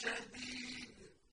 جديد